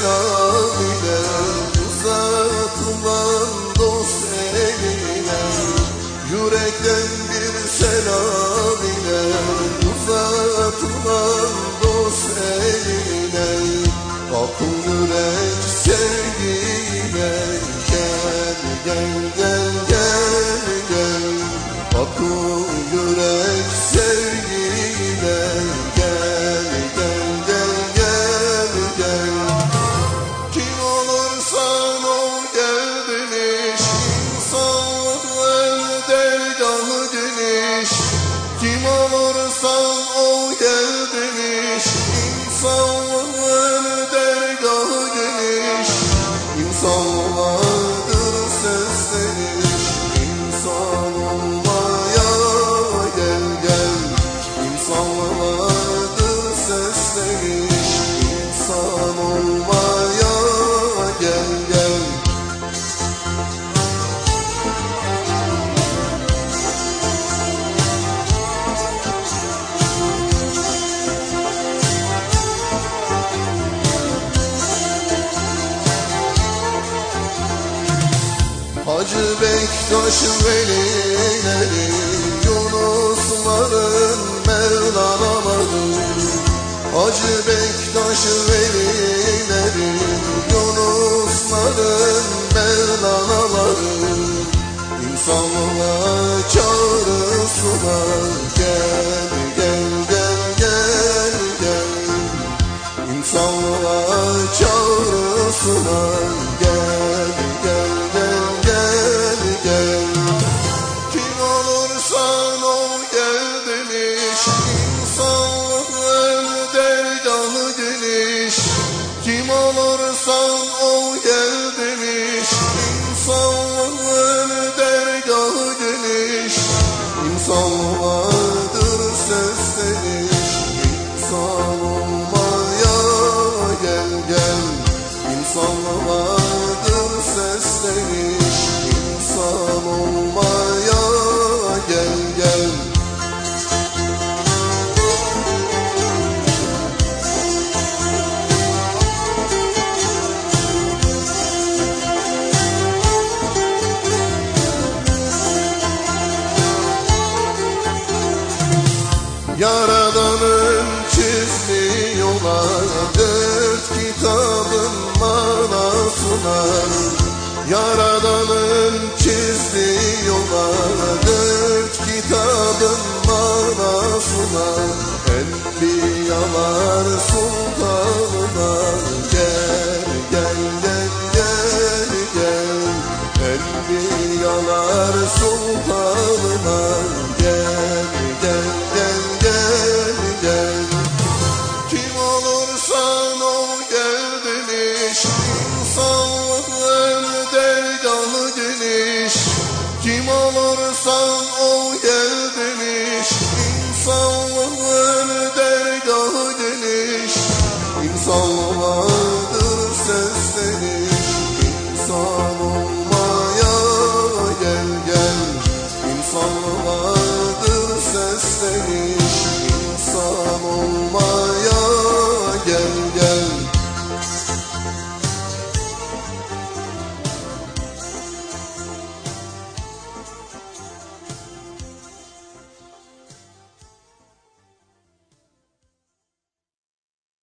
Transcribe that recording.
Oh. Kim olursan ol gel demiş İnsanlığın dergahı demiş İnsanlardır sesleniş İnsan olmaya gel gel. İnsanlardır sesleniş Bektaş velileri Yunusların Mevlana'ları Hacı Bektaş velileri Yunusların Mevlana'ları İnsanlığa çağrısına Gel gel gel gel gel. İnsanlığa çağrısına Gel gel gel demiş İnsanlığın Yaradanın çizdiği yola Dört kitabın manasına. Yaradanın çizdiği yola Dört kitabın manasına. Enbiyalar sultanına Gel gel gel gel gel. Enbiyalar sultanına olursan ol gel demiş İnsanlığın dergahı geniş. Kim olursan ol gel demiş İnsanlığın dergahı